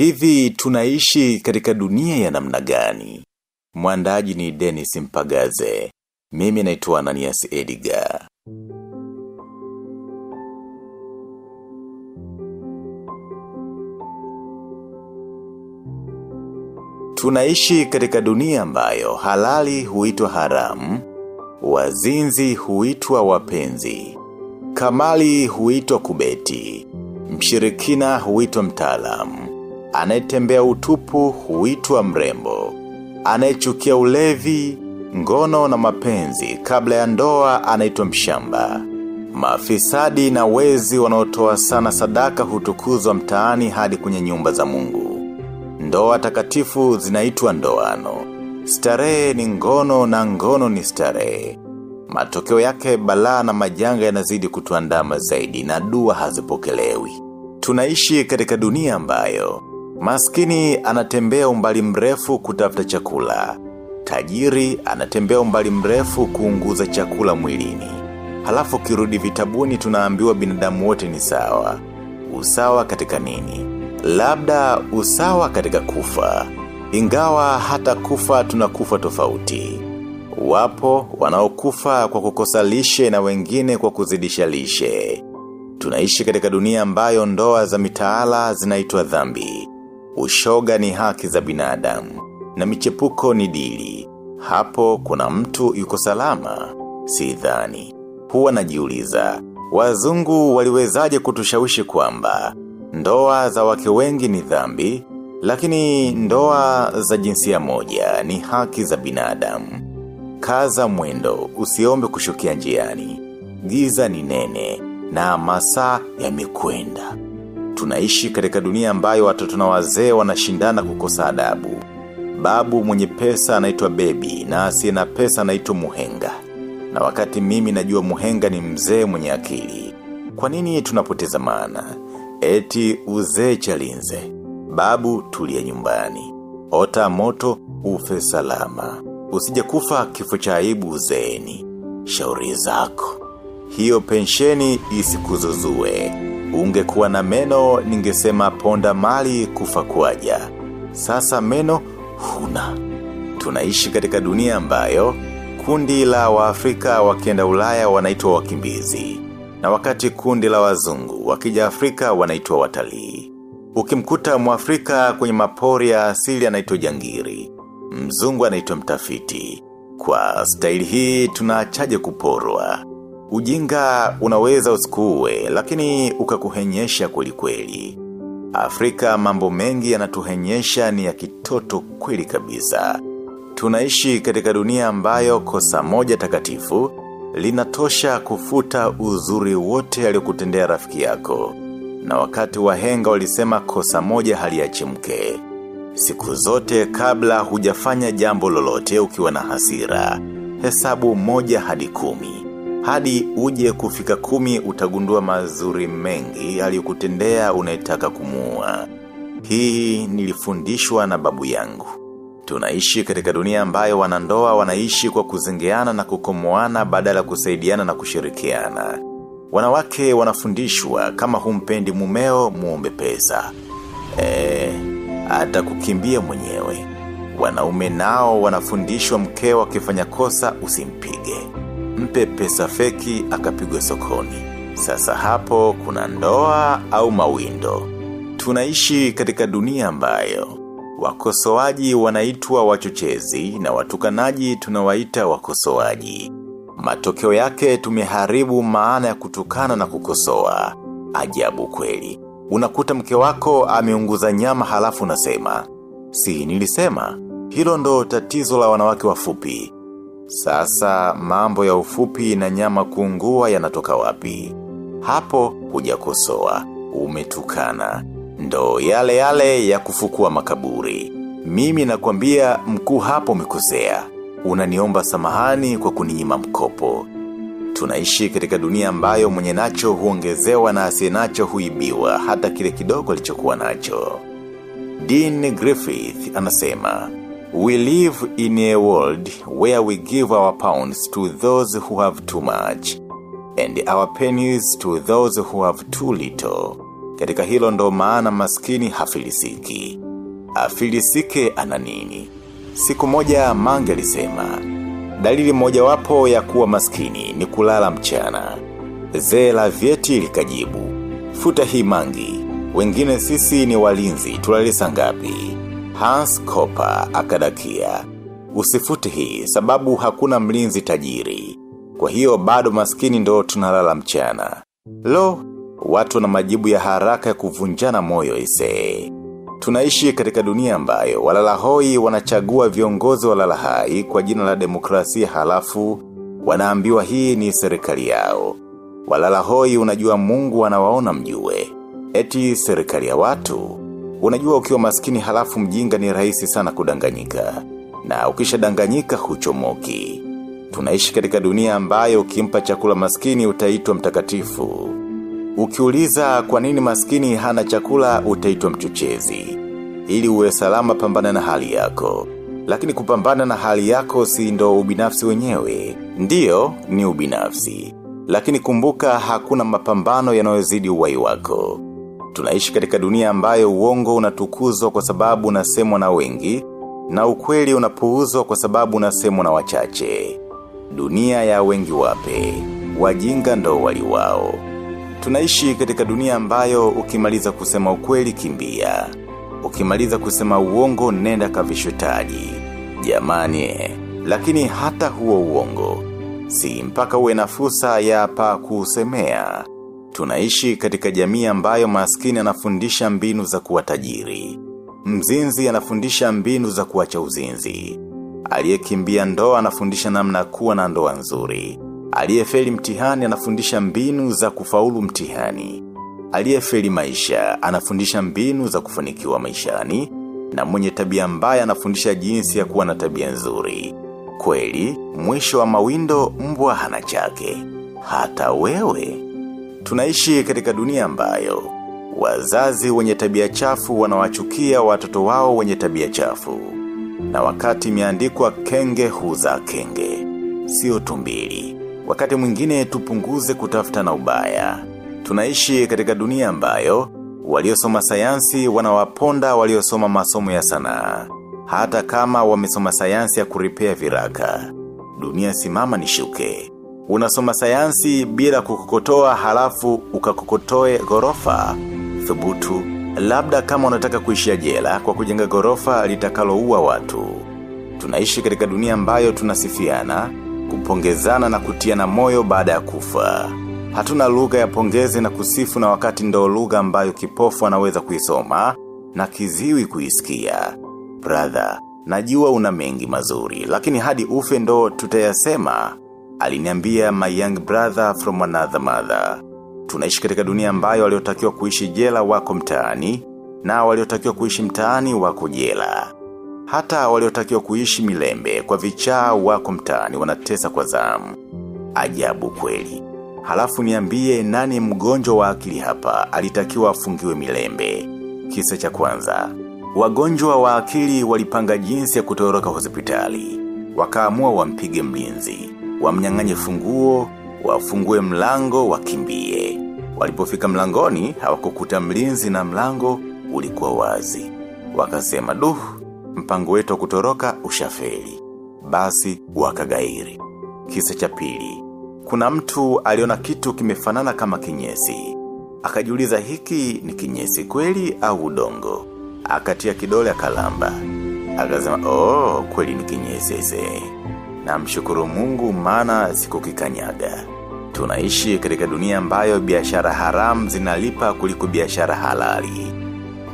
Hivi tunaishi katika dunia ya namna gani? Mwandaji ni Dennis Mpagaze. Mimi naitwa Ananias Edgar. Tunaishi katika dunia ambayo halali huitwa haramu, wazinzi huitwa wapenzi, kamali huitwa kubeti, mshirikina huitwa mtaalamu, anayetembea utupu huitwa mrembo, anayechukia ulevi, ngono na mapenzi kabla ya ndoa anaitwa mshamba. Mafisadi na wezi wanaotoa sana sadaka hutukuzwa mtaani hadi kwenye nyumba za mungu. Ndoa takatifu zinaitwa ndoano. Starehe ni ngono na ngono ni starehe. Matokeo yake balaa na majanga yanazidi kutuandama zaidi na dua hazipokelewi. Tunaishi katika dunia ambayo. Maskini anatembea umbali mrefu kutafuta chakula. Tajiri anatembea umbali mrefu kuunguza chakula mwilini. Halafu kirudi vitabuni tunaambiwa binadamu wote ni sawa. Usawa katika nini? Labda usawa katika kufa. Ingawa hata kufa tunakufa tofauti. Wapo wanaokufa kwa kukosa lishe na wengine kwa kuzidisha lishe. Tunaishi katika dunia ambayo ndoa za mitaala zinaitwa dhambi. Ushoga ni haki za binadamu. Na michepuko ni dili. Hapo kuna mtu yuko salama. Si dhani. Huwa najiuliza. Wazungu waliwezaje kutushawishi kwamba Ndoa za wake wengi ni dhambi, lakini ndoa za jinsia moja ni haki za binadamu. Kaza mwendo, usiombe kushukia njiani. Giza ni nene, na masaa yamekwenda. Tunaishi katika dunia ambayo watoto na wazee wanashindana kukosa adabu. Babu mwenye pesa anaitwa bebi na asiye na pesa anaitwa muhenga. Na wakati mimi najua muhenga ni mzee mwenye akili. Kwa nini tunapoteza maana? Eti uzee chalinze. Babu tulia nyumbani. Ota moto ufe salama. Usije kufa kifo cha aibu uzeeni. Shauri zako. Hiyo pensheni isikuzuzue. Ungekuwa na meno ningesema ponda mali kufa kuaja. Sasa meno huna. Tunaishi katika dunia ambayo kundi la waafrika wakienda ulaya wanaitwa wakimbizi na wakati kundi la wazungu wakija Afrika wanaitwa watalii. Ukimkuta mwafrika kwenye mapori ya asili anaitwa jangiri. Mzungu anaitwa mtafiti. Kwa staili hii tunaachaje kuporwa. Ujinga unaweza usikuwe lakini ukakuhenyesha kweli kweli. Afrika mambo mengi yanatuhenyesha ni ya kitoto kweli kabisa. Tunaishi katika dunia ambayo kosa moja takatifu linatosha kufuta uzuri wote aliyokutendea rafiki yako. Na wakati wahenga walisema kosa moja hali ya chimke. Siku zote kabla hujafanya jambo lolote ukiwa na hasira. Hesabu moja hadi kumi. Hadi uje kufika kumi utagundua mazuri mengi aliyokutendea unayetaka kumuua. Hii nilifundishwa na babu yangu. Tunaishi katika dunia ambayo wanandoa wanaishi kwa kuzengeana na kukomoana badala kusaidiana na kushirikiana. Wanawake wanafundishwa kama humpendi mumeo muombe pesa. Eee, hata kukimbia mwenyewe. Wanaume nao wanafundishwa mkeo akifanya kosa usimpige. Mpe pesa feki akapigwe sokoni. Sasa hapo kuna ndoa au mawindo. Tunaishi katika dunia ambayo Wakosoaji wanaitwa wachochezi na watukanaji tunawaita wakosoaji. Matokeo yake tumeharibu maana ya kutukana na kukosoa. Ajabu kweli. Unakuta mke wako ameunguza nyama halafu unasema. Si nilisema, hilo ndo tatizo la wanawake wafupi. Sasa mambo ya ufupi na nyama kuungua yanatoka wapi? Hapo hujakosoa, umetukana ndo yale yale ya kufukua makaburi. Mimi nakwambia mkuu hapo umekosea. Unaniomba samahani kwa kuninyima mkopo. Tunaishi katika dunia ambayo mwenye nacho huongezewa na asiye nacho huibiwa hata kile kidogo alichokuwa nacho. Dean Griffith anasema, We live in a world where we give our pounds to those who have too much and our pennies to those who have too little. Katika hilo ndo maana maskini hafilisiki. Afilisike ana nini? Siku moja mange alisema, dalili moja wapo ya kuwa maskini ni kulala mchana. Zee la vyeti likajibu, futa hii mangi, wengine sisi ni walinzi, tulalisa ngapi? Hans Kopa akadakia, usifute hii sababu hakuna mlinzi tajiri. Kwa hiyo bado maskini ndo tunalala mchana. Lo, watu na majibu ya haraka ya kuvunjana moyo isee. Tunaishi katika dunia ambayo walala hoi wanachagua viongozi walala hai kwa jina la demokrasia halafu wanaambiwa hii ni serikali yao. Walala hoi unajua mungu anawaona mjue. Eti serikali ya watu. Unajua ukiwa maskini halafu mjinga ni rahisi sana kudanganyika. Na ukisha danganyika huchomoki. Tunaishi katika dunia ambayo ukimpa chakula maskini utaitwa mtakatifu. Ukiuliza kwa nini maskini hana chakula utaitwa mchochezi. Ili uwe salama pambana na hali yako. Lakini kupambana na hali yako si ndo ubinafsi wenyewe. Ndiyo ni ubinafsi. Lakini kumbuka hakuna mapambano yanayozidi uwai wako. Tunaishi katika dunia ambayo uongo unatukuzwa kwa sababu unasemwa na wengi, na ukweli unapuuzwa kwa sababu unasemwa na wachache. Dunia ya wengi wape, wajinga ndo waliwao. Tunaishi katika dunia ambayo ukimaliza kusema ukweli kimbia. Ukimaliza kusema uongo nenda kavishutaji. Jamani, lakini hata huo uongo. Si mpaka uwe na fursa ya pa kusemea. Tunaishi katika jamii ambayo maskini anafundisha mbinu za kuwa tajiri. Mzinzi anafundisha mbinu za kuacha uzinzi. Aliyekimbia ndoa anafundisha namna kuwa na ndoa nzuri. Aliyefeli mtihani anafundisha mbinu za kufaulu mtihani. Aliyefeli maisha anafundisha mbinu za kufanikiwa maishani. Na mwenye tabia mbaya anafundisha jinsi ya kuwa na tabia nzuri. Kweli, mwisho wa mawindo mbwa hana chake. Hata wewe. Tunaishi katika dunia ambayo. Wazazi wenye tabia chafu wanawachukia watoto wao wenye tabia chafu. Na wakati imeandikwa kenge huza kenge. Sio tumbili. Wakati mwingine tupunguze kutafuta na ubaya. Tunaishi katika dunia ambayo, waliosoma sayansi wanawaponda waliosoma masomo ya sanaa. Hata kama wamesoma sayansi ya kuripea viraka. Dunia simama ni shuke. Unasoma sayansi bila kukokotoa halafu ukakokotoe gorofa. Thubutu, labda kama unataka kuishia jela kwa kujenga gorofa litakaloua watu. Tunaishi katika dunia ambayo tunasifiana, kupongezana na kutia na moyo baada ya kufa. Hatuna lugha ya pongezi na kusifu na wakati ndo lugha ambayo kipofu anaweza kuisoma na kiziwi kuisikia. Brother, najua una mengi mazuri, lakini hadi ufe ndo tutayasema. Aliniambia my young brother from another mother. Tunaishi katika dunia ambayo waliotakiwa kuishi jela wako mtaani, na waliotakiwa kuishi mtaani wako jela. Hata waliotakiwa kuishi milembe kwa vichaa wako mtaani wanatesa kwa zamu. Ajabu kweli. Halafu niambie nani mgonjwa wa akili hapa alitakiwa afungiwe milembe. Kisa cha kwanza. Wagonjwa wa akili walipanga jinsi ya kutoroka hospitali. Wakaamua wampige mlinzi. Wamnyang'anye funguo, wafungue mlango, wakimbie. Walipofika mlangoni, hawakukuta mlinzi na mlango ulikuwa wazi. Wakasema, duh, mpango wetu wa kutoroka ushafeli. Basi, wakagairi. Kisa cha pili. Kuna mtu aliona kitu kimefanana kama kinyesi. Akajiuliza hiki ni kinyesi kweli au udongo. Akatia kidole akalamba. Akasema, oh, kweli ni kinyesi ese. Na mshukuru mungu maana sikukikanyaga. Tunaishi katika dunia ambayo biashara haramu zinalipa kuliko biashara halali.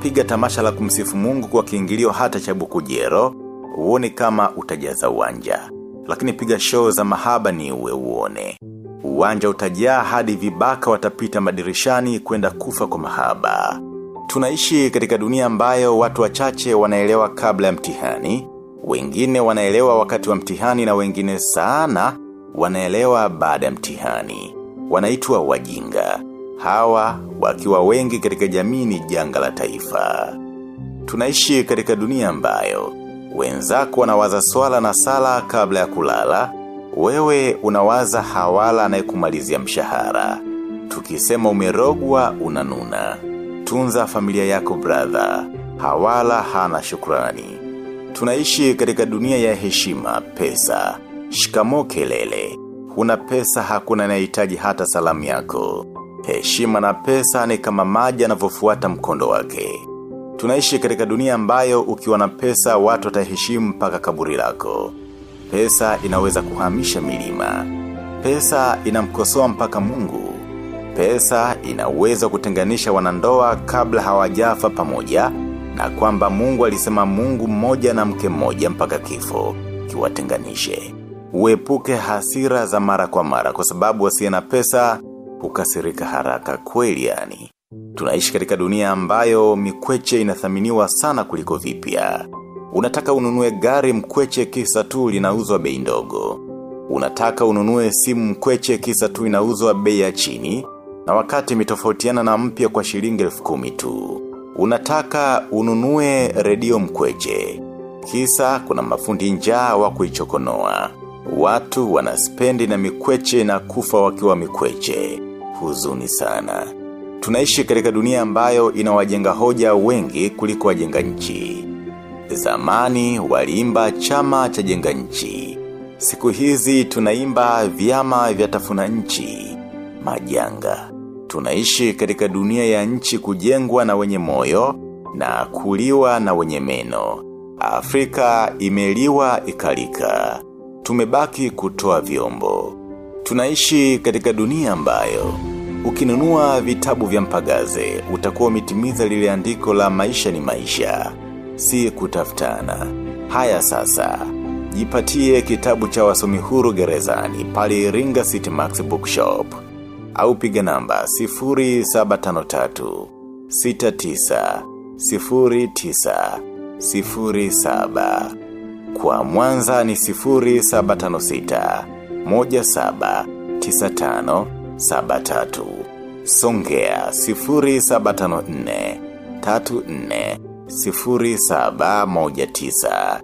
Piga tamasha la kumsifu mungu kwa kiingilio hata cha bukujero, uone kama utajaza uwanja. Lakini piga show za mahaba ni uwe uone. Uwanja utajaa hadi vibaka watapita madirishani kwenda kufa kwa mahaba. Tunaishi katika dunia ambayo watu wachache wanaelewa kabla ya mtihani, wengine wanaelewa wakati wa mtihani na wengine sana wanaelewa baada ya mtihani. Wanaitwa wajinga. Hawa wakiwa wengi katika jamii ni janga la taifa. Tunaishi katika dunia ambayo wenzako wanawaza swala na sala kabla ya kulala, wewe unawaza hawala anayekumalizia mshahara. Tukisema umerogwa unanuna. tunza familia yako brother, hawala hana shukrani. Tunaishi katika dunia ya heshima, pesa, shikamo kelele, huna pesa hakuna anayehitaji hata salamu yako. Heshima na pesa ni kama maji yanavyofuata mkondo wake. Tunaishi katika dunia ambayo ukiwa na pesa watu wataheshimu mpaka kaburi lako. Pesa inaweza kuhamisha milima. Pesa inamkosoa mpaka mungu. Pesa inaweza kutenganisha wanandoa kabla hawajafa pamoja na kwamba mungu alisema mungu mmoja na mke mmoja mpaka kifo kiwatenganishe. Uepuke hasira za mara kwa mara kwa sababu wasiye na pesa hukasirika haraka kweli yani. Tunaishi katika dunia ambayo mikweche inathaminiwa sana kuliko vipya. Unataka ununue gari mkweche kisa tu linauzwa bei ndogo. Unataka ununue simu mkweche kisa tu inauzwa bei ya chini na wakati mitofautiana na mpya kwa shilingi elfu kumi tu. Unataka ununue redio mkweche. Kisa kuna mafundi njaa wa kuichokonoa. Watu wanaspendi na mikweche na kufa wakiwa mikweche. Huzuni sana. Tunaishi katika dunia ambayo inawajenga hoja wengi kuliko wajenga nchi. Zamani waliimba chama cha jenga nchi. Siku hizi tunaimba vyama vya tafuna nchi. Majanga. Tunaishi katika dunia ya nchi kujengwa na wenye moyo na kuliwa na wenye meno. Afrika imeliwa ikalika. Tumebaki kutoa vyombo. Tunaishi katika dunia ambayo Ukinunua vitabu vya mpagaze, utakuwa umetimiza lile andiko la maisha ni maisha, si kutafutana. Haya sasa, jipatie kitabu cha wasomi huru gerezani pale Iringa City Max Bookshop. Au piga namba 0753 69 09 07. Kwa mwanza ni 0756 17 95 73. Songea 0754 34 0719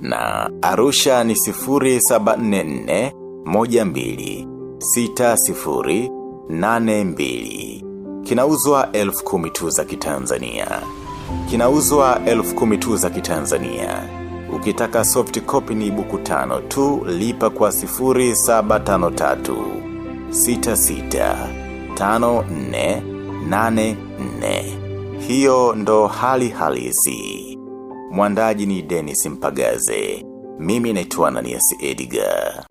na Arusha ni 0744 12 60 82. Kinauzwa elfu kumitu za kitanzania. Kinauzwa elfu kumitu za kitanzania. Ukitaka soft copy ni buku tano tu lipa kwa 0753 sita sita, tano nne, nane nne. Hiyo ndo hali halisi. Mwandaji ni Dennis Mpagaze. Mimi naitwa Ananias Edgar.